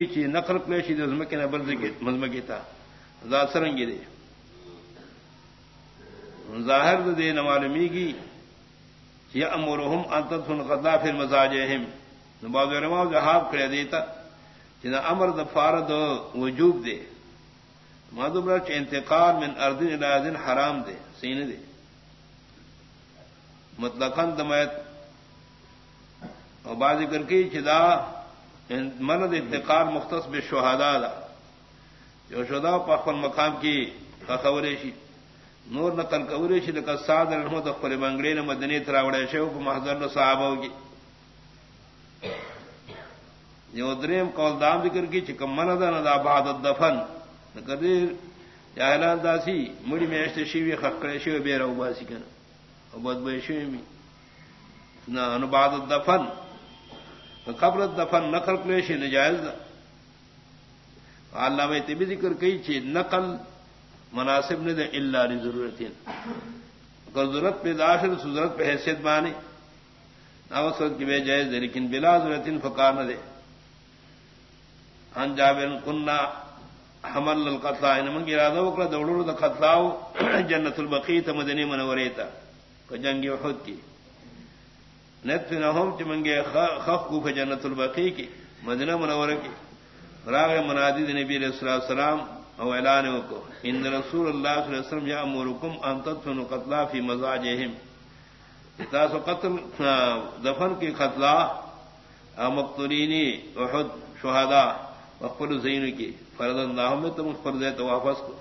چی نقل کلیشی دے زمکی نبرد مزمکی تا۔ ذات سرنگی دے۔ ظاہر دے نمالمی کی یا امورہم انتت فن قدلا فی المزاجہم۔ نباز علماء جہاب کرے دیتا جنا امر دفار دو وجوب دے۔ مادم رچ انتقال من اردن الازن حرام دے سین دے مطلقاً دمیت اور بعض کر کے چدا یعنی مرد انتقال مختص بے شہادا دا جو شدا پخل مقام کی خبریشی نور نقل قوریشی لکا ساد رحمت اخبر بنگڑی نے مدنی تراوڑے شو کو محضر صحابہ ہوگی جو دریم قول دام ذکر کی چکم من دا ندا بعد الدفن. نقدر جاہلان داسی مڑی میں اشتے شیوی خکڑے شیوی بے رو باسی کنا او بد بے شیوی می نا بعد الدفن. قبر دفن نقل کلیش نجائز علامہ طبی ذکر کئی چیز نقل مناسب نے دے اللہ لی ضرورت اگر ضرورت پہ داشر ضرورت پہ حیثیت بانی ناوسرت کی بے جائز دے، لیکن بلا ضرورت فکار نہ دے. ان جابر کننا حمل القتلا ان منگی ارادہ وکڑا، دوڑو دا قتلاو جنت البقیت مدنی منوریتا کو جنگی احد کی. نت نہ ہوم چمنگے خف کو جنت البقی کی، مدینہ منور کی۔ راغ منادی نبی علیہ الصلوۃ والسلام او اعلان کو ان رسول اللہ صلی اللہ علیہ وسلم یامرکم ان تدفنوا قتلا فی مزاجہم. تاسو قتل دفن کی قتلا مقتولینی احد شہداء وقل زین کی۔ فرض اللہ میں تم فرض تو واپس کو۔